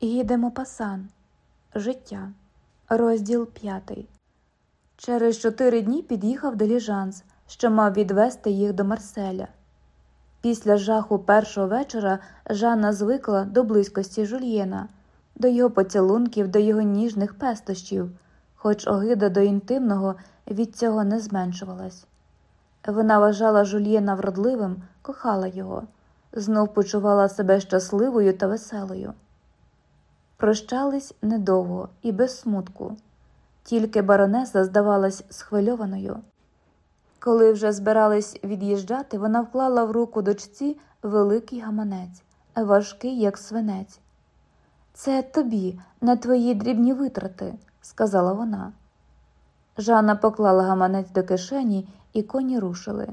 Їдемо пасан. Життя. Розділ п'ятий. Через чотири дні під'їхав диліжанс, що мав відвести їх до Марселя. Після жаху першого вечора Жанна звикла до близькості жульєна, до його поцілунків, до його ніжних пестощів, хоч огида до інтимного від цього не зменшувалась. Вона вважала жульєна вродливим, кохала його, знов почувала себе щасливою та веселою. Прощались недовго і без смутку, тільки баронеса здавалась схвильованою. Коли вже збирались від'їжджати, вона вклала в руку дочці великий гаманець, важкий, як свинець. Це тобі, на твої дрібні витрати, сказала вона. Жанна поклала гаманець до кишені, і коні рушили.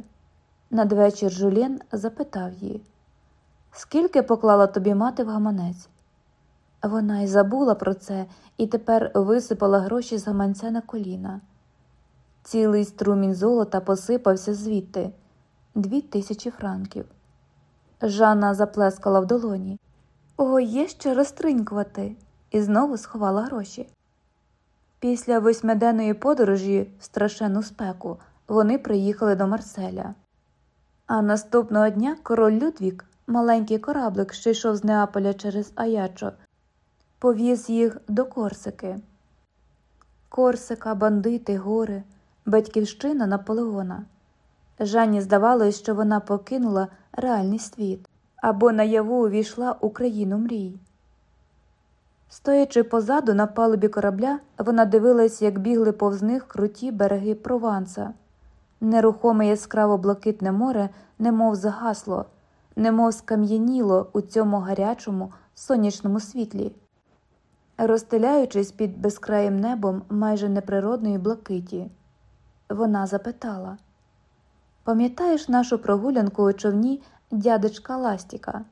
Надвечір Жулєн запитав її, скільки поклала тобі мати в гаманець? Вона й забула про це і тепер висипала гроші з гаманця на коліна. Цілий струмінь золота посипався звідти дві тисячі франків. Жанна заплескала в долоні. О, є ще розтринькувати, і знову сховала гроші. Після восьмиденної подорожі в страшенну спеку вони приїхали до Марселя. А наступного дня король Людвік, маленький кораблик, що йшов з Неаполя через Аячо, повіз їх до Корсики. Корсика, бандити, гори, батьківщина Наполеона. Жанні здавалось, що вона покинула реальний світ або наяву увійшла у країну мрій. Стоячи позаду на палубі корабля, вона дивилась, як бігли повз них круті береги Прованса. Нерухоме яскраво блакитне море, немов загасло, немов скам'яніло у цьому гарячому сонячному світлі, розстеляючись під безкраїм небом майже неприродної блакиті. Вона запитала Пам'ятаєш нашу прогулянку у човні дядечка Ластіка?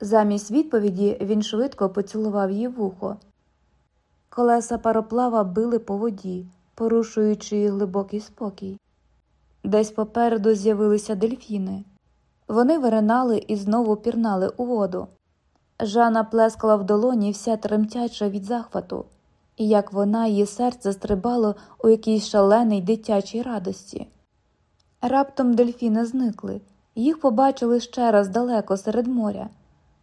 Замість відповіді він швидко поцілував її вухо. Колеса пароплава били по воді, порушуючи глибокий спокій. Десь попереду з'явилися дельфіни. Вони виринали і знову пірнали у воду. Жанна плескала в долоні вся тремтяча від захвату, і як вона, її серце стрибало у якійсь шаленій дитячій радості. Раптом дельфіни зникли, їх побачили ще раз далеко серед моря.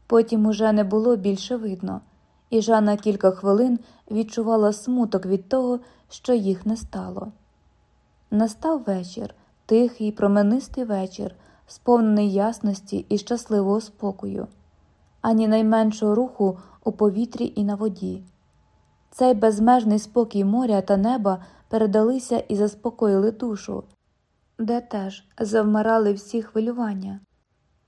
Потім уже не було більше видно, і Жанна кілька хвилин відчувала смуток від того, що їх не стало. Настав вечір, тихий, променистий вечір, сповнений ясності і щасливого спокою, ані найменшого руху у повітрі і на воді. Цей безмежний спокій моря та неба передалися і заспокоїли душу, де теж завмирали всі хвилювання.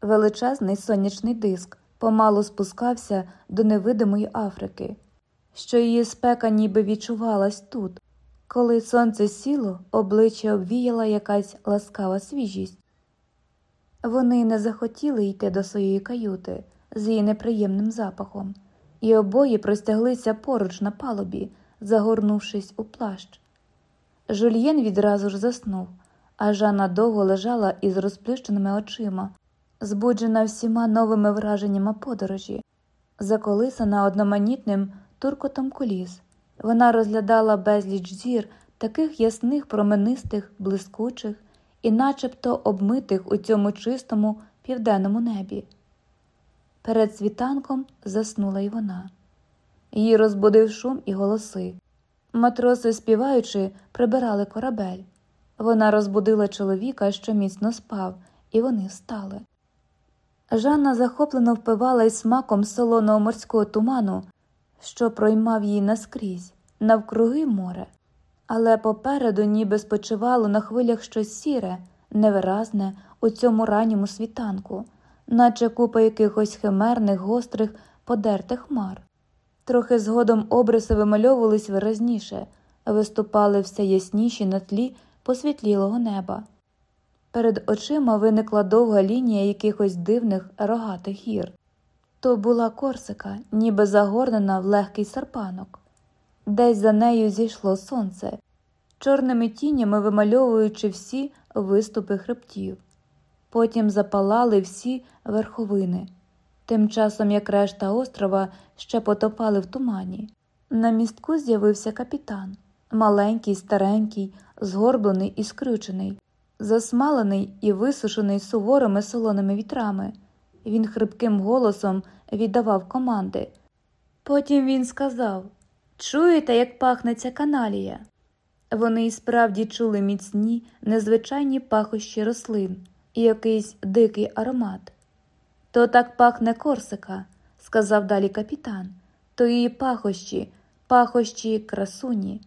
Величезний сонячний диск помалу спускався до невидимої Африки, що її спека ніби відчувалась тут. Коли сонце сіло, обличчя обвіяла якась ласкава свіжість. Вони не захотіли йти до своєї каюти з її неприємним запахом, і обоє простяглися поруч на палубі, загорнувшись у плащ. Жульєн відразу ж заснув, а Жанна довго лежала із розплющеними очима, збуджена всіма новими враженнями подорожі, заколисана одноманітним туркотом коліс. Вона розглядала безліч зір, таких ясних, променистих, блискучих і начебто обмитих у цьому чистому південному небі. Перед світанком заснула й вона. Її розбудив шум і голоси. Матроси, співаючи, прибирали корабель. Вона розбудила чоловіка, що міцно спав, і вони встали. Жанна захоплено впивала й смаком солоного морського туману, що проймав її наскрізь, навкруги море, але попереду ніби спочивало на хвилях щось сіре, невиразне у цьому ранньому світанку, наче купа якихось химерних, гострих, подертих хмар. Трохи згодом обриси вимальовувались виразніше, виступали все ясніші на тлі посвітлілого неба. Перед очима виникла довга лінія якихось дивних рогатих гір. То була Корсика, ніби загорнена в легкий серпанок. Десь за нею зійшло сонце, чорними тінями вимальовуючи всі виступи хребтів. Потім запалали всі верховини. тим часом як решта острова ще потопали в тумані. На містку з'явився капітан, маленький, старенький, згорблений і скрючений, засмалений і висушений суворими солоними вітрами. Він хрипким голосом віддавав команди. Потім він сказав Чуєте, як пахне ця каналія? Вони й справді чули міцні, незвичайні пахощі рослин і якийсь дикий аромат. То так пахне Корсика, сказав далі капітан, то її пахощі, пахощі красуні.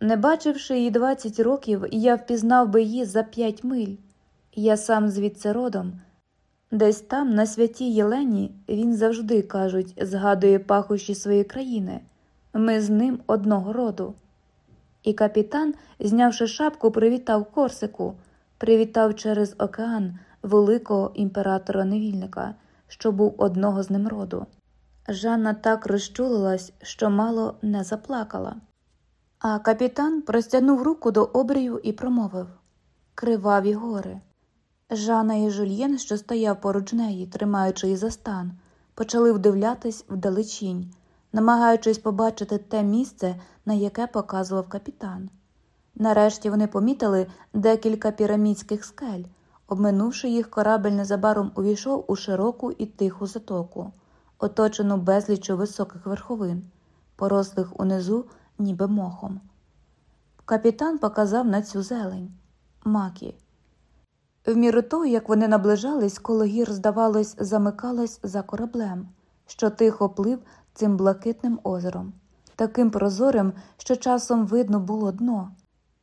Не бачивши її двадцять років, я впізнав би її за п'ять миль. Я сам звідси родом. Десь там, на святій Єлені, він завжди, кажуть, згадує пахощі своєї країни. Ми з ним одного роду. І капітан, знявши шапку, привітав Корсику, привітав через океан великого імператора невільника, що був одного з ним роду. Жанна так розчулилась, що мало не заплакала. А капітан простягнув руку до обрію і промовив Криваві гори. Жанна і Жульєн, що стояв поруч неї, тримаючи її за стан, почали вдивлятись вдалечінь, намагаючись побачити те місце, на яке показував капітан. Нарешті вони помітили декілька пірамідських скель. Обминувши їх, корабель незабаром увійшов у широку і тиху затоку, оточену безліччю високих верховин, порослих унизу, ніби мохом. Капітан показав на цю зелень макі. В міру того, як вони наближались, коло гір, здавалось, замикалось за кораблем, що тихо плив цим блакитним озером, таким прозорим, що часом видно було дно.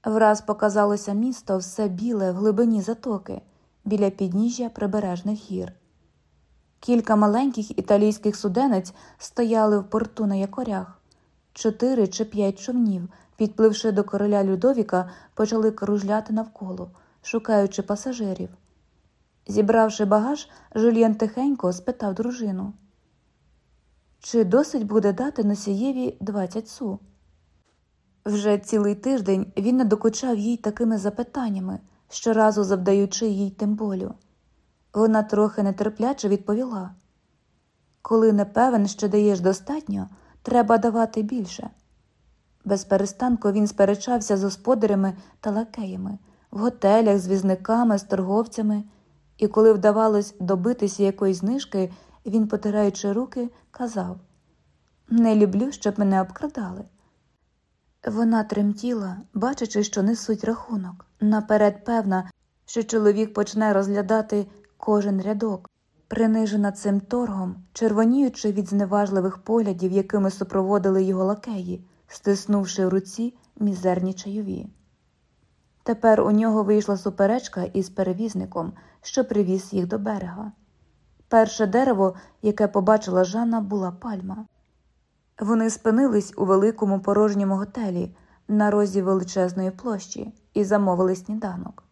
Враз показалося місто все біле в глибині затоки, біля підніжжя прибережних гір. Кілька маленьких італійських суденець стояли в порту на якорях. Чотири чи п'ять човнів, підпливши до короля Людовіка, почали кружляти навколо, шукаючи пасажирів. Зібравши багаж, Жульєн тихенько спитав дружину чи досить буде дати носієві 20 су. Вже цілий тиждень він не докучав їй такими запитаннями, щоразу завдаючи їй тим болю. Вона трохи нетерпляче відповіла Коли не певен, що даєш достатньо, треба давати більше. Без перестанку він сперечався з господарями та лакеями, в готелях, з візниками, з торговцями, і коли вдавалось добитися якоїсь знижки, він, потираючи руки, казав Не люблю, щоб мене обкрадали. Вона тремтіла, бачачи, що несуть рахунок. Наперед певна, що чоловік почне розглядати кожен рядок, принижена цим торгом, червоніючи від зневажливих поглядів, якими супроводили його лакеї, стиснувши в руці мізерні чайові. Тепер у нього вийшла суперечка із перевізником, що привіз їх до берега. Перше дерево, яке побачила Жанна, була пальма. Вони спинились у великому порожньому готелі на розі величезної площі і замовили сніданок.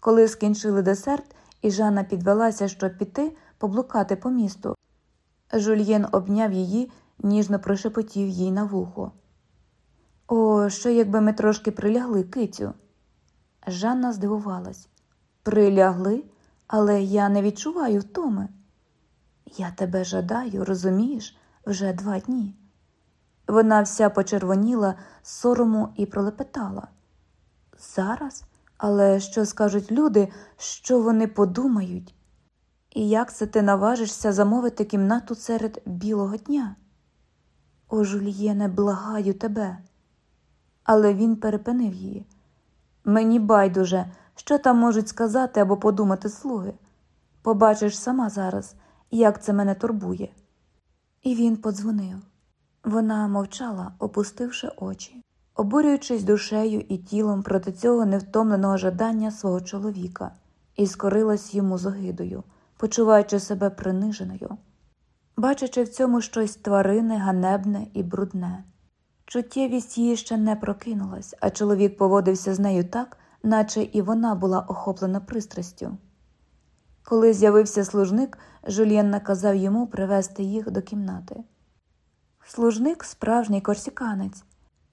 Коли скінчили десерт, і Жанна підвелася, щоб піти поблукати по місту, Жульєн обняв її, ніжно прошепотів їй на вухо. О, що якби ми трошки прилягли, кицю. Жанна здивувалась. Прилягли, але я не відчуваю втоми. Я тебе жадаю, розумієш, вже два дні. Вона вся почервоніла сорому і пролепетала. Зараз? Але що скажуть люди, що вони подумають? І як це ти наважишся замовити кімнату серед білого дня? О, Жульєне, благаю тебе. Але він перепинив її. Мені байдуже, що там можуть сказати або подумати слуги. Побачиш сама зараз як це мене турбує. І він подзвонив. Вона мовчала, опустивши очі, обурюючись душею і тілом проти цього невтомленого жадання свого чоловіка, і скорилась йому з огидою, почуваючи себе приниженою, бачачи в цьому щось тваринне, ганебне і брудне. Чуттєвість її ще не прокинулась, а чоловік поводився з нею так, наче і вона була охоплена пристрастю. Коли з'явився служник, Жульєн наказав йому привезти їх до кімнати. Служник, справжній корсіканець,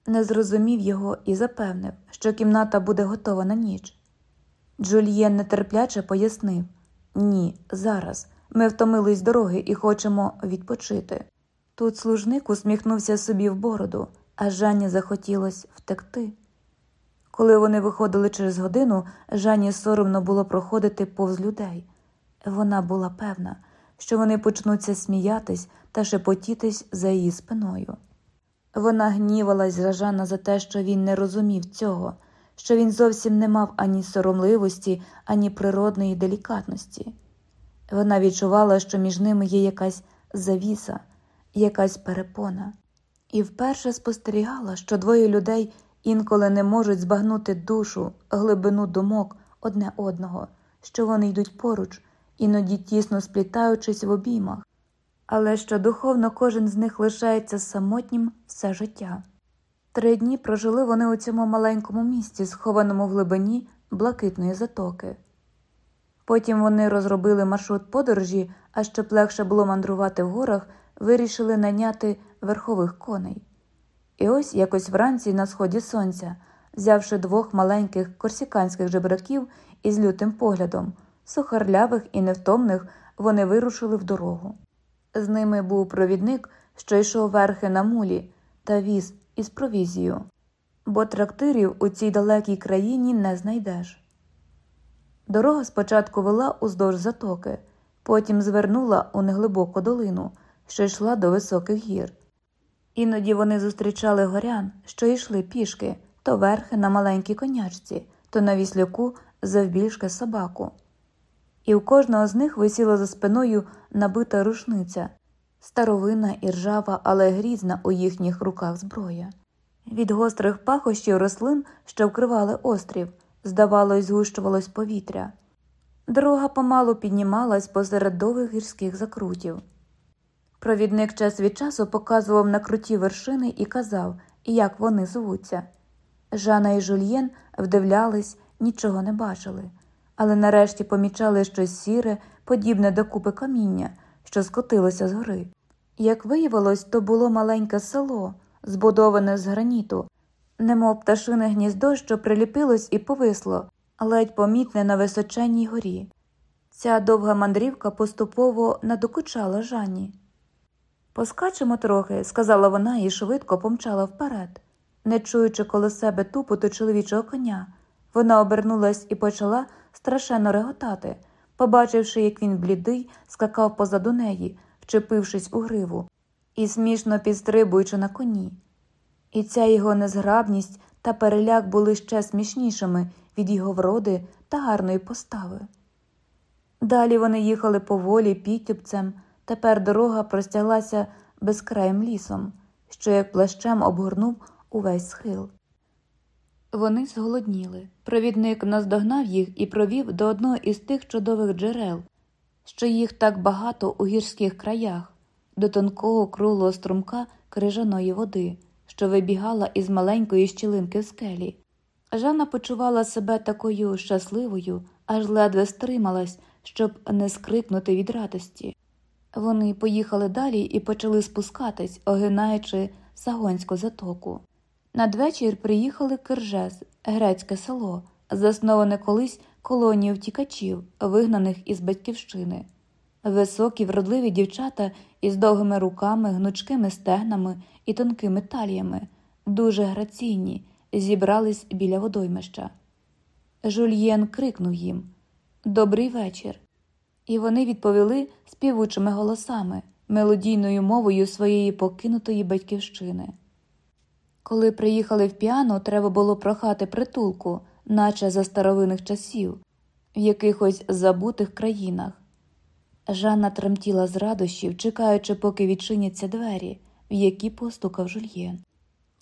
не зрозумів його і запевнив, що кімната буде готова на ніч. Джульєн нетерпляче пояснив ні, зараз, Ми втомились з дороги і хочемо відпочити. Тут служник усміхнувся собі в бороду, а Жанні захотілось втекти. Коли вони виходили через годину, Жанні соромно було проходити повз людей. Вона була певна, що вони почнуться сміятись та шепотітись за її спиною. Вона гнівалась за Жана за те, що він не розумів цього, що він зовсім не мав ані соромливості, ані природної делікатності. Вона відчувала, що між ними є якась завіса, якась перепона, і вперше спостерігала, що двоє людей інколи не можуть збагнути душу, глибину думок одне одного, що вони йдуть поруч, іноді тісно сплітаючись в обіймах, але що духовно кожен з них лишається самотнім все життя. Три дні прожили вони у цьому маленькому місті, схованому в глибині блакитної затоки. Потім вони розробили маршрут подорожі, а щоб легше було мандрувати в горах, вирішили наняти верхових коней. І ось якось вранці на сході сонця, взявши двох маленьких корсіканських жебраків із лютим поглядом, сухарлявих і невтомних, вони вирушили в дорогу. З ними був провідник, що йшов верхи на мулі, та віз із провізією, бо трактирів у цій далекій країні не знайдеш. Дорога спочатку вела уздовж затоки, потім звернула у неглибоку долину, що йшла до високих гір. Іноді вони зустрічали горян, що йшли пішки, то верхи на маленькій конячці, то на віслюку завбільшки собаку. І у кожного з них висіла за спиною набита рушниця, старовина і ржава, але грізна у їхніх руках зброя. Від гострих пахощів рослин, що вкривали острів, здавалось, згущувалось повітря. Дорога помалу піднімалась посеред довгих гірських закрутів. Провідник час від часу показував на круті вершини і казав, як вони звуться. Жана і Жульєн вдивлялись, нічого не бачили, але нарешті помічали щось сіре, подібне до купи каміння, що скотилося з гори. Як виявилось, то було маленьке село, збудоване з граніту, немов пташине гніздо, що приліпилось і повисло, ледь помітне на височенній горі. Ця довга мандрівка поступово надокучала Жанні. Поскачемо трохи, сказала вона і швидко помчала вперед. Не чуючи коло себе тупоту чоловічого коня, вона обернулась і почала страшенно реготати, побачивши, як він блідий, скакав позаду неї, вчепившись у гриву, і смішно підстрибуючи на коні. І ця його незграбність та переляк були ще смішнішими від його вроди та гарної постави. Далі вони їхали поволі підтюпцем. Тепер дорога простяглася безкраїм лісом, що як плащем обгорнув увесь схил. Вони зголодніли. Провідник наздогнав їх і провів до одного із тих чудових джерел, що їх так багато у гірських краях, до тонкого круглого струмка крижаної води, що вибігала із маленької щілинки в скелі. Жанна почувала себе такою щасливою, аж ледве стрималась, щоб не скрикнути від радості. Вони поїхали далі і почали спускатись, огинаючи Сагонську затоку. Надвечір приїхали Киржес, грецьке село, засноване колись колонією втікачів, вигнаних із батьківщини. Високі, вродливі дівчата із довгими руками, гнучкими стегнами і тонкими таліями, дуже граційні, зібрались біля водоймища. Жульєн крикнув їм Добрий вечір і вони відповіли співучими голосами, мелодійною мовою своєї покинутої батьківщини. Коли приїхали в піано, треба було прохати притулку, наче за старовинних часів, в якихось забутих країнах. Жанна тремтіла з радощів, чекаючи, поки відчиняться двері, в які постукав жульєн.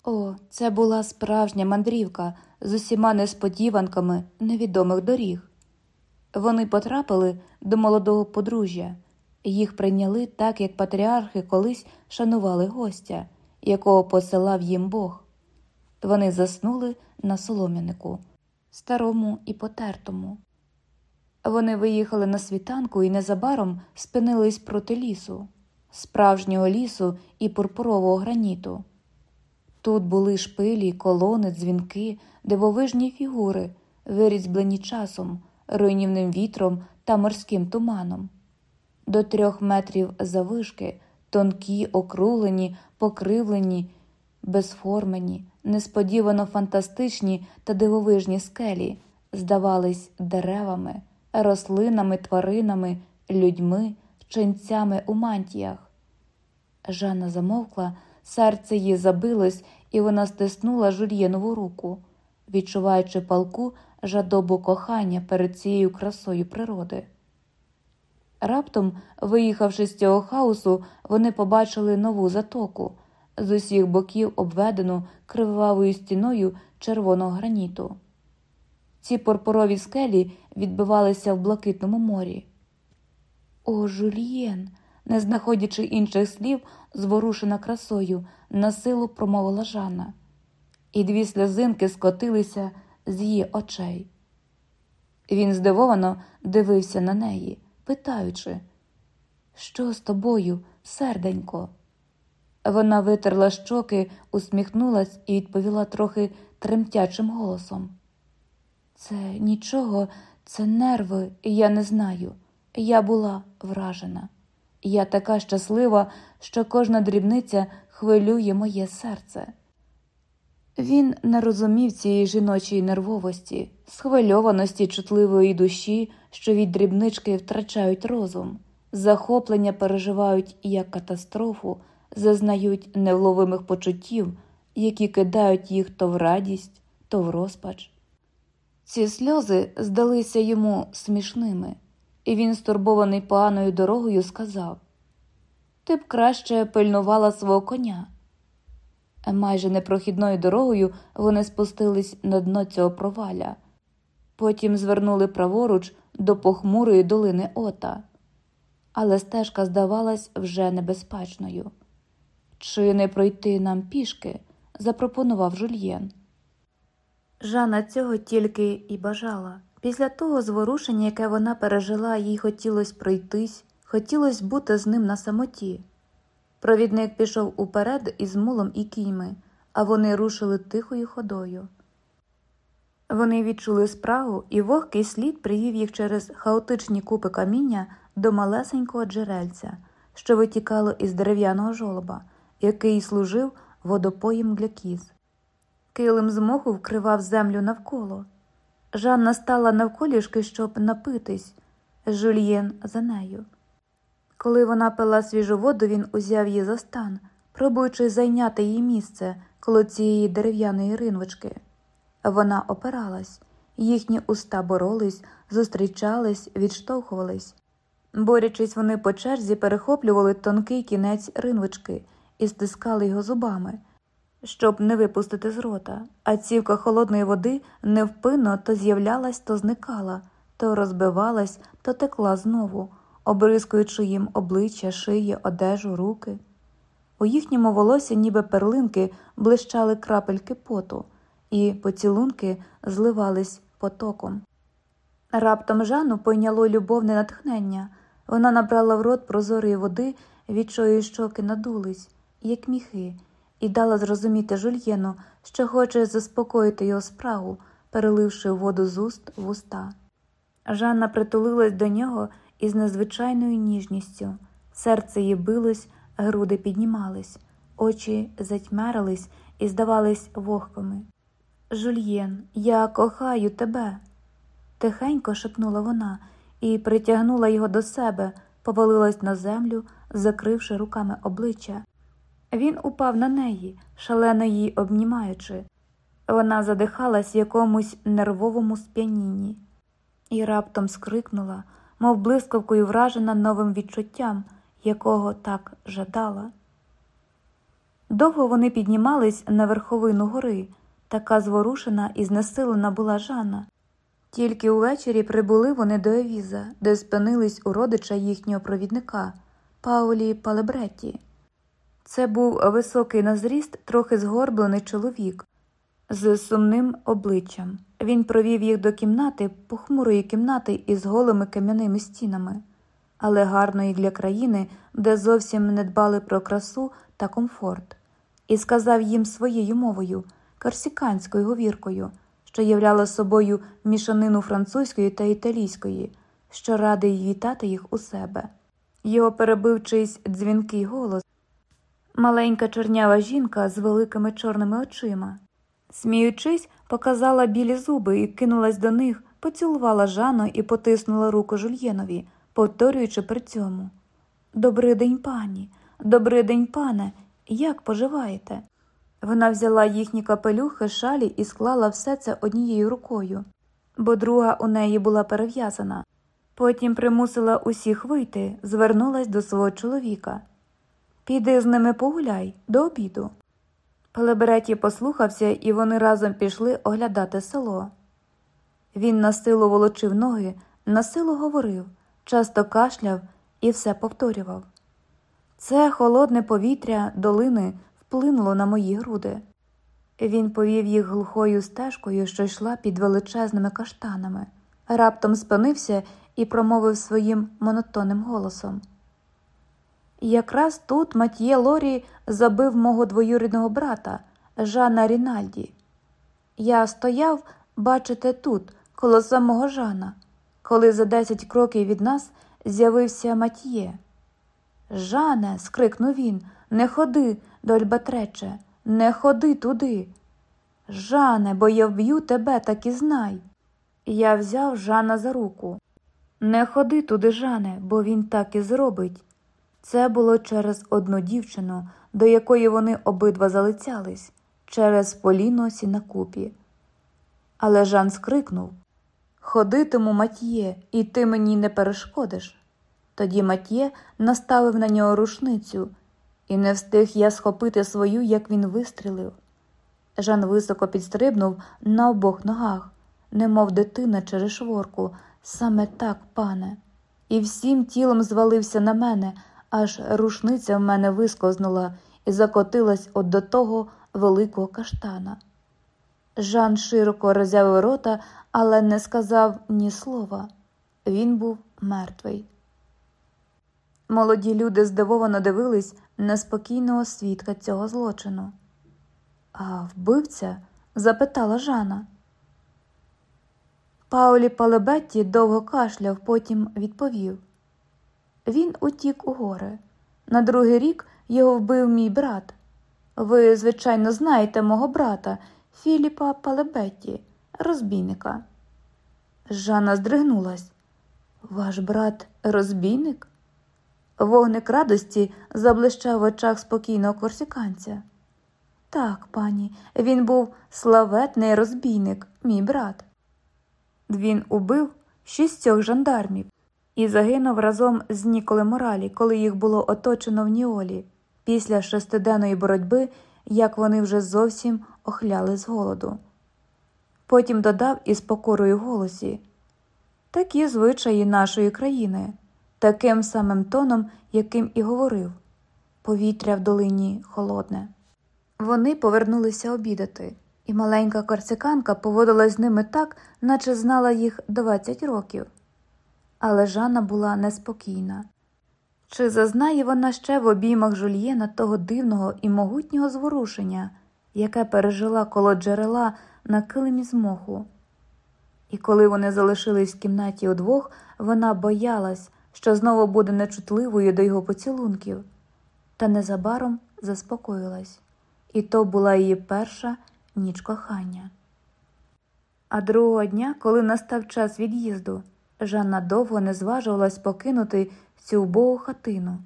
О, це була справжня мандрівка з усіма несподіванками невідомих доріг. Вони потрапили до молодого подружжя, їх прийняли так, як патріархи колись шанували гостя, якого посилав їм Бог. Вони заснули на солом'янику, старому і потертому. Вони виїхали на світанку і незабаром спинились проти лісу, справжнього лісу і пурпурового граніту. Тут були шпилі, колони, дзвінки, дивовижні фігури, вирізблені часом руйнівним вітром та морським туманом. до трьох метрів завишки, тонкі, округлені, покривлені, безформені, несподівано фантастичні та дивовижні скелі, здавались деревами, рослинами, тваринами, людьми, ченцями у мантіях. Жанна замовкла, серце її забилось, і вона стиснула жульєнову руку, відчуваючи палку жадобу кохання перед цією красою природи. Раптом, виїхавши з цього хаосу, вони побачили нову затоку, з усіх боків обведену кривавою стіною червоного граніту. Ці порпорові скелі відбивалися в блакитному морі. О, Жульєн, не знаходячи інших слів, зворушена красою, на силу промовила Жанна, і дві сльозинки скотилися з її очей. Він здивовано дивився на неї, питаючи, що з тобою, серденько? Вона витерла щоки, усміхнулась і відповіла трохи тремтячим голосом. Це нічого, це нерви, я не знаю. Я була вражена. Я така щаслива, що кожна дрібниця хвилює моє серце. Він не розумів цієї жіночої нервовості, схвильованості чутливої душі, що від дрібнички втрачають розум, захоплення переживають як катастрофу, зазнають невловимих почуттів, які кидають їх то в радість, то в розпач. Ці сльози здалися йому смішними, і він, стурбований поганою дорогою, сказав Ти б краще пильнувала свого коня. Майже непрохідною дорогою вони спустились на дно цього проваля, потім звернули праворуч до похмурої долини Ота, але стежка здавалась вже небезпечною. Чи не пройти нам пішки? запропонував жульєн. Жанна цього тільки і бажала. Після того зворушення, яке вона пережила, їй хотілося пройтись, хотілося бути з ним на самоті. Провідник пішов уперед із мулом і кійми, а вони рушили тихою ходою. Вони відчули спрагу, і вогкий слід привів їх через хаотичні купи каміння до малесенького джерельця, що витікало із дерев'яного жолоба, який служив водопоєм для кіз. Килим з моху вкривав землю навколо. Жанна стала навколішки, щоб напитись, Жульєн за нею. Коли вона пила свіжу воду, він узяв її за стан, пробуючи зайняти її місце коло цієї дерев'яної ринвочки. Вона опиралась, їхні уста боролись, зустрічались, відштовхувались. Борячись, вони по черзі перехоплювали тонкий кінець ринвочки і стискали його зубами, щоб не випустити з рота, а цівка холодної води невпинно то з'являлась, то зникала, то розбивалась, то текла знову обрискуючи їм обличчя, шиї, одежу, руки. У їхньому волосі, ніби перлинки, блищали крапельки поту, і поцілунки зливались потоком. Раптом Жанну пойняло любовне натхнення. Вона набрала в рот прозорої води, від чої щоки надулись, як міхи, і дала зрозуміти жульєну, що хоче заспокоїти його справу, переливши воду з уст в уста. Жанна притулилась до нього із незвичайною ніжністю. Серце її билось, груди піднімались, очі затьмярились і здавались вогкими. Жульєн, я кохаю тебе. Тихенько шепнула вона і притягнула його до себе, повалилась на землю, закривши руками обличчя. Він упав на неї, шалено її обнімаючи. Вона задихалась в якомусь нервовому сп'янінні і раптом скрикнула, мов блискавкою вражена новим відчуттям, якого так жадала. Довго вони піднімались на верховину гори, така зворушена і знесилена була Жанна. Тільки увечері прибули вони до Евіза, де спинились у родича їхнього провідника Паулі Палебретті. Це був високий на зріст, трохи згорблений чоловік з сумним обличчям. Він провів їх до кімнати, похмурої кімнати із голими кам'яними стінами, але гарної для країни, де зовсім не дбали про красу та комфорт, і сказав їм своєю мовою, корсіканською говіркою, що являла собою мішанину французької та італійської, що радий вітати їх у себе. Його перебив чийсь дзвінкий голос. Маленька чорнява жінка з великими чорними очима. Сміючись, показала білі зуби і кинулась до них, поцілувала Жанну і потиснула руку жульєнові, повторюючи при цьому Добрий день, пані, добрий день, пане, як поживаєте? Вона взяла їхні капелюхи, шалі і склала все це однією рукою, бо друга у неї була перев'язана. Потім примусила усіх вийти, звернулась до свого чоловіка. Піди з ними погуляй до обіду. Пелебереті послухався, і вони разом пішли оглядати село. Він на силу волочив ноги, на силу говорив, часто кашляв і все повторював. Це холодне повітря долини вплинуло на мої груди. Він повів їх глухою стежкою, що йшла під величезними каштанами, раптом спинився і промовив своїм монотонним голосом. Якраз тут Матьє Лорі забив мого двоюрідного брата, Жана Рінальді. Я стояв, бачите, тут, коло самого Жана, коли за десять кроків від нас з'явився Матьє. Жане, скрикнув він, не ходи до Альбатрече, не ходи туди. Жане, бо я вб'ю тебе, так і знай. Я взяв Жана за руку. Не ходи туди, Жане, бо він так і зробить. Це було через одну дівчину, до якої вони обидва залицялись, через Поліну Сінакупі. Але Жан скрикнув Ходитиму, Матьє, і ти мені не перешкодиш. Тоді Матьє наставив на нього рушницю, і не встиг я схопити свою, як він вистрілив. Жан високо підстрибнув на обох ногах, немов дитина через шворку, саме так, пане, і всім тілом звалився на мене, аж рушниця в мене вискознула і закотилась от до того великого каштана. Жан широко роззявив рота, але не сказав ні слова. Він був мертвий. Молоді люди здивовано дивились на спокійного свідка цього злочину. А вбивця? запитала Жана. Паулі Палебетті довго кашляв, потім відповів він утік у гори. На другий рік його вбив мій брат. Ви, звичайно, знаєте мого брата Філіпа Палебетті, розбійника. Жанна здригнулась. Ваш брат розбійник? Вогник радості заблищав в очах спокійного корсиканця. Так, пані, він був славетний розбійник, мій брат. Він убив шістьох жандармів і загинув разом з Ніколи Моралі, коли їх було оточено в Ніолі, після шестиденної боротьби, як вони вже зовсім охляли з голоду. Потім додав із покорою голосі такі звичаї нашої країни, таким самим тоном, яким і говорив повітря в долині холодне. Вони повернулися обідати, і маленька корсиканка поводилась з ними так, наче знала їх 20 років. Але Жанна була неспокійна. Чи зазнає вона ще в обіймах жульєна того дивного і могутнього зворушення, яке пережила коло джерела на килимі з моху? І коли вони залишились в кімнаті удвох, вона боялась, що знову буде нечутливою до його поцілунків, та незабаром заспокоїлась, і то була її перша ніч кохання. А другого дня, коли настав час від'їзду, Жанна довго не зважувалась покинути цю убогу хатину,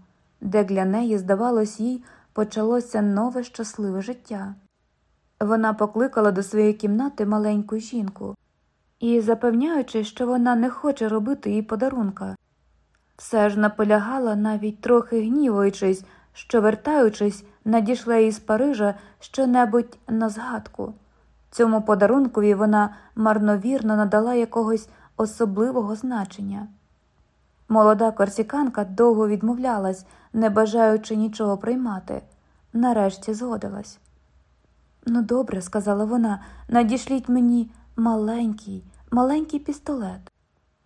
де для неї, здавалось, їй почалося нове щасливе життя. Вона покликала до своєї кімнати маленьку жінку і, запевняючи, що вона не хоче робити їй подарунка, все ж наполягала, навіть трохи гнівуючись, що, вертаючись, надійшла із Парижа щонебудь на згадку. Цьому подарункові вона марновірно надала якогось особливого значення. Молода корсіканка довго відмовлялась, не бажаючи нічого приймати, нарешті згодилась. Ну, добре, сказала вона, надішліть мені маленький, маленький пістолет.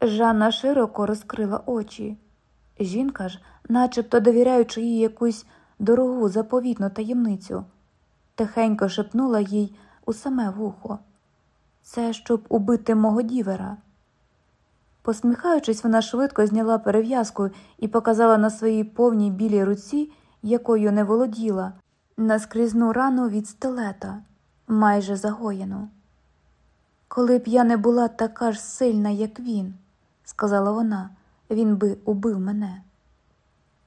Жанна широко розкрила очі. Жінка ж, начебто довіряючи їй якусь дорогу заповітну таємницю, тихенько шепнула їй у саме вухо. Це щоб убити мого дівера. Посміхаючись, вона швидко зняла перев'язку і показала на своїй повній білій руці, якою не володіла, наскрізну рану від стилета, майже загоєну. Коли б я не була така ж сильна, як він, сказала вона, він би убив мене.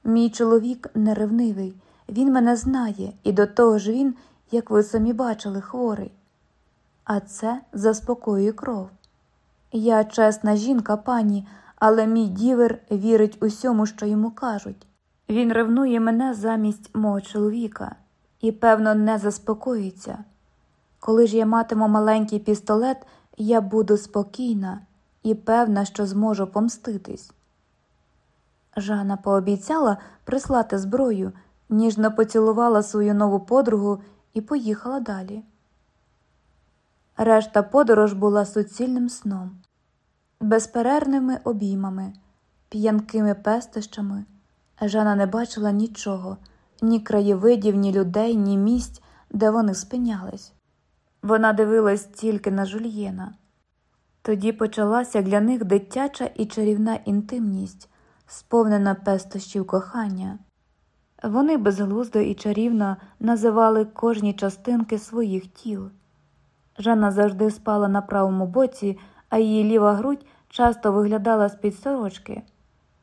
Мій чоловік неревнивий, він мене знає, і до того ж він, як ви самі бачили, хворий. А це заспокоює кров. Я чесна жінка, пані, але мій дівер вірить усьому, що йому кажуть. Він ревнує мене замість мого чоловіка і, певно, не заспокоїться. Коли ж я матиму маленький пістолет, я буду спокійна і певна, що зможу помститись. Жанна пообіцяла прислати зброю, ніжно поцілувала свою нову подругу і поїхала далі. Решта подорож була суцільним сном, безперервними обіймами, п'янкими пестощами. Жана не бачила нічого, ні краєвидів, ні людей, ні місць, де вони спинялись. Вона дивилась тільки на жульєна. Тоді почалася для них дитяча і чарівна інтимність, сповнена пестощів кохання. Вони безглуздо і чарівно називали кожні частинки своїх тіл. Жанна завжди спала на правому боці, а її ліва грудь часто виглядала з-під сорочки.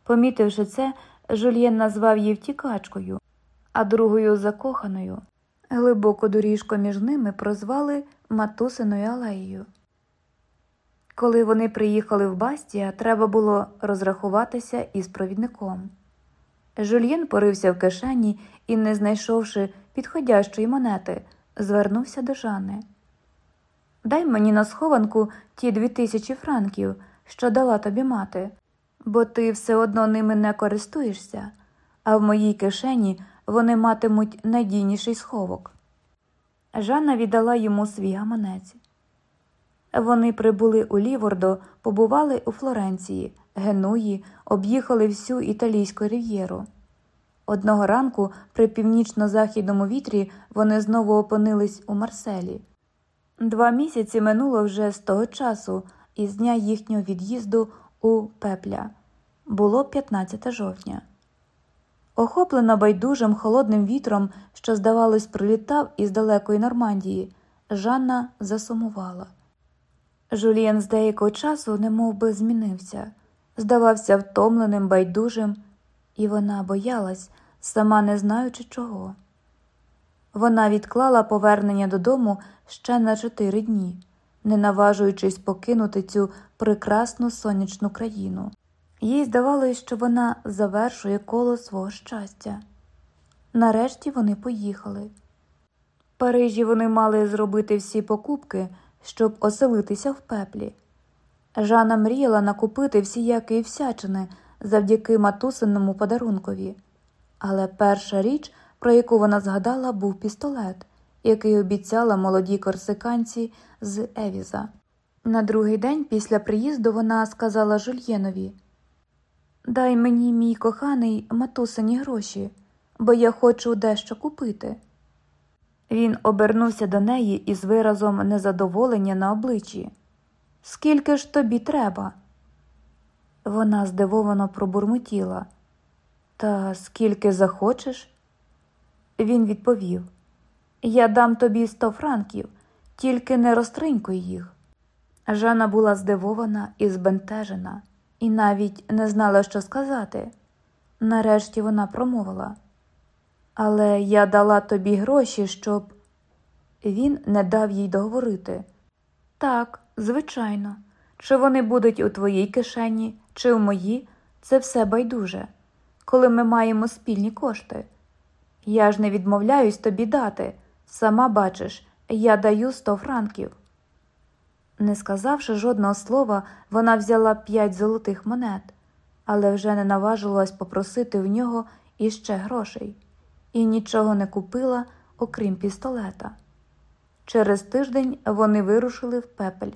Помітивши це, Жульєн назвав її втікачкою, а другою закоханою. Глибоку доріжку між ними прозвали Матусиною алеєю. Коли вони приїхали в Бастія, треба було розрахуватися із провідником. Жульєн порився в кишені і, не знайшовши підходящої монети, звернувся до Жани. Дай мені на схованку ті дві тисячі франків, що дала тобі мати, бо ти все одно ними не користуєшся, а в моїй кишені вони матимуть надійніший сховок. Жанна віддала йому свій гаманець. Вони прибули у Лівордо, побували у Флоренції, Генуї, об'їхали всю італійську рів'єру. Одного ранку, при північно-західному вітрі, вони знову опинились у Марселі. Два місяці минуло вже з того часу, із дня їхнього від'їзду у пепля. Було 15 жовтня. Охоплена байдужим холодним вітром, що, здавалось, прилітав із далекої Нормандії, Жанна засумувала. Жулієн з деякого часу немов би змінився, здавався втомленим, байдужим, і вона боялась, сама не знаючи чого. Вона відклала повернення додому ще на чотири дні, не наважуючись покинути цю прекрасну сонячну країну. Їй здавалось, що вона завершує коло свого щастя. Нарешті вони поїхали. В Парижі вони мали зробити всі покупки, щоб оселитися в пеплі. Жанна мріяла накупити всіякі всячини завдяки матусиному подарункові, але перша річ, про яку вона згадала, був пістолет, який обіцяла молодій корсиканці з Евіза. На другий день після приїзду вона сказала Жульєнові Дай мені, мій коханий, матусині гроші, бо я хочу дещо купити. Він обернувся до неї із виразом незадоволення на обличчі. Скільки ж тобі треба? Вона здивовано пробурмотіла. Та скільки захочеш? Він відповів Я дам тобі сто франків, тільки не розтринькуй їх. Жана була здивована і збентежена і навіть не знала, що сказати. Нарешті вона промовила. Але я дала тобі гроші, щоб. Він не дав їй договорити. Так, звичайно, чи вони будуть у твоїй кишені, чи в моїй, це все байдуже, коли ми маємо спільні кошти. Я ж не відмовляюсь тобі дати. Сама бачиш, я даю сто франків. Не сказавши жодного слова, вона взяла п'ять золотих монет, але вже не наважилась попросити в нього іще грошей, і нічого не купила, окрім пістолета. Через тиждень вони вирушили в пепель.